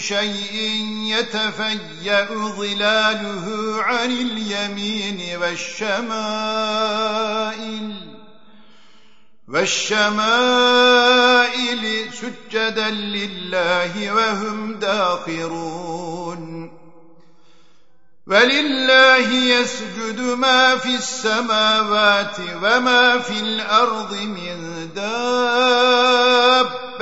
شيء يتفيأ ظلاله عن اليمين والشمائل. والشمائل سجدا لله وهم داخرون. ولله يسجد ما في السماوات وما في الأرض من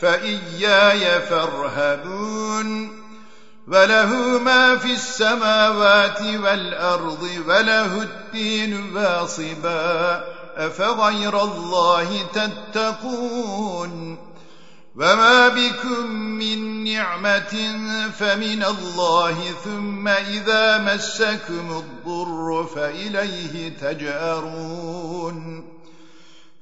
فإياي فارهبون وله ما في السماوات والأرض وله الدين باصبا أفغير الله تتقون وما بكم من نعمة فمن الله ثم إذا مسكم الضر فإليه تجأرون